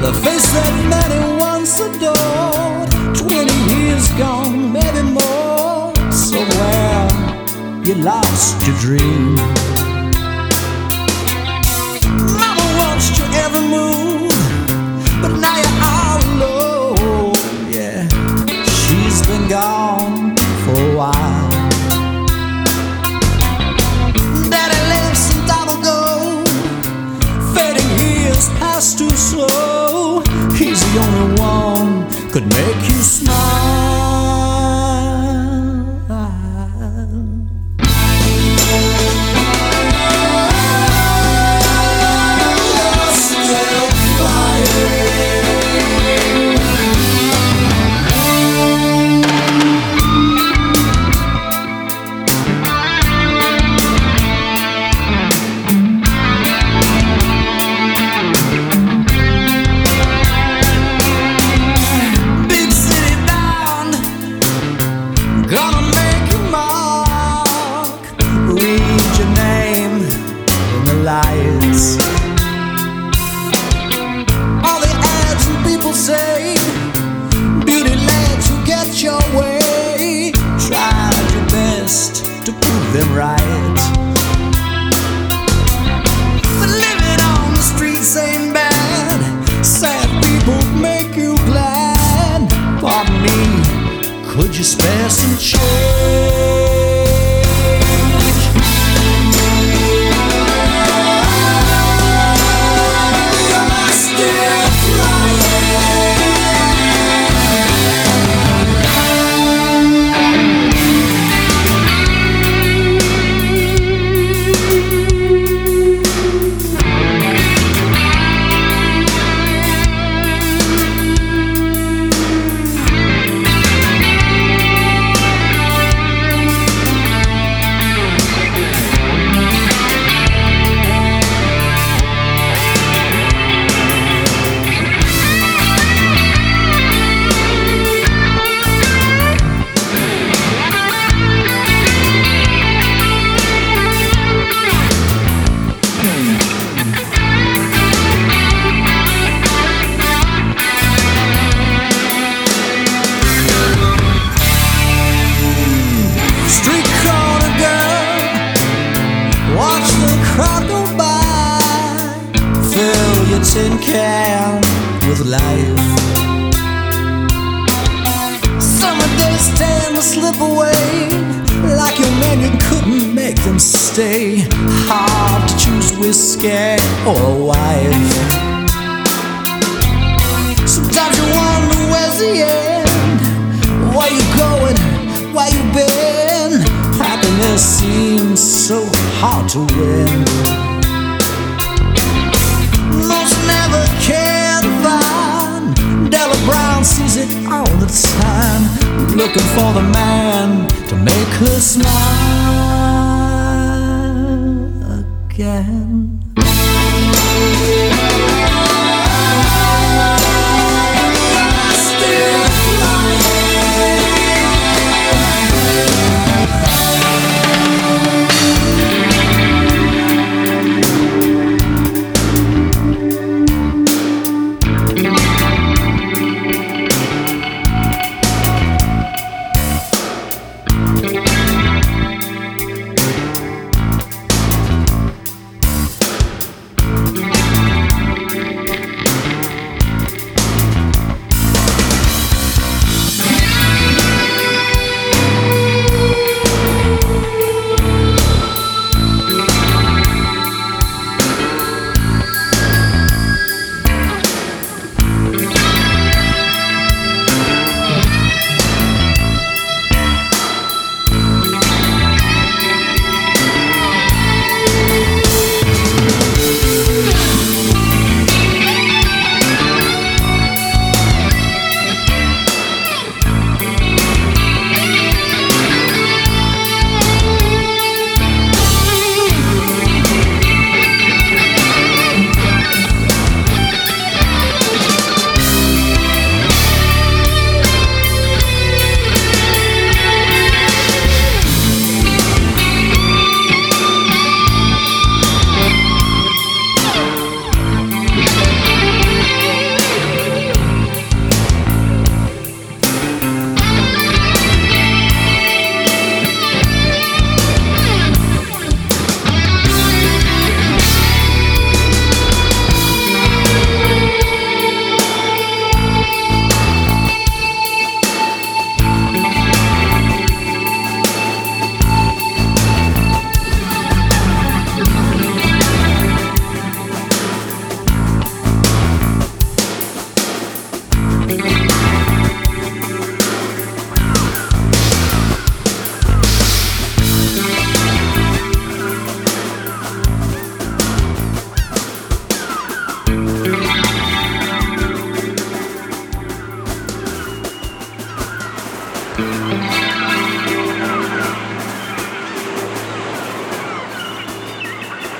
that many once adored. Twenty years gone, maybe more. Somewhere you lost your dream. Mama watched your every move, but now you're all alone. Yeah, she's been gone for a while. Daddy left the only one could make you smile. You spare some change? Can with life. Summer days tend to slip away like your menu couldn't make them stay. Hard to choose whiskey or a wife. Sometimes you wonder where's the end. Where you going? Where you been? Happiness seems so hard to win. Looking for the man to make her smile again.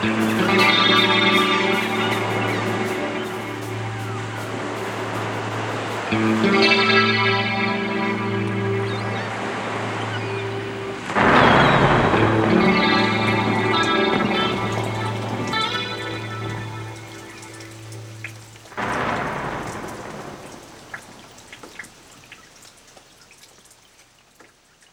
Thank you.